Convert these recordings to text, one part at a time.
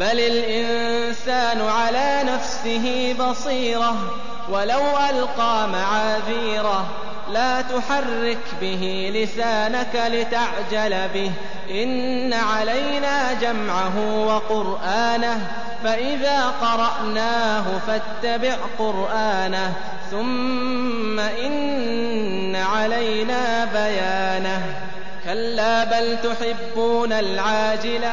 بل الإنسان على نفسه بصيرة ولو ألقى معاذيره لا تحرك به لسانك لتعجل به إن علينا جمعه وقرآنه فإذا قرأناه فاتبع قرآنه ثم إن علينا بيانه كلا بل تحبون العاجلة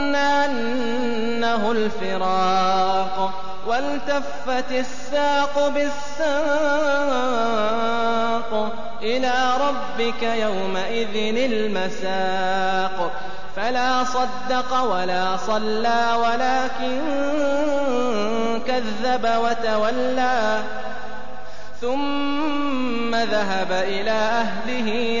أنه الفراق والتفت الساق بالساق إلى ربك يومئذ المساق. فلا صدق ولا صلى ولكن كذب وتولى. ثم ذهب إلى أهله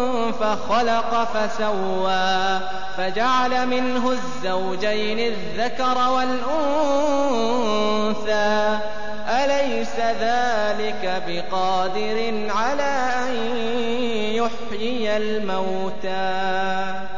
فخلق فسوى فجعل منه الزوجين الذكر والأنثى. أليس ذلك بقادر على أن يحيي الموتى؟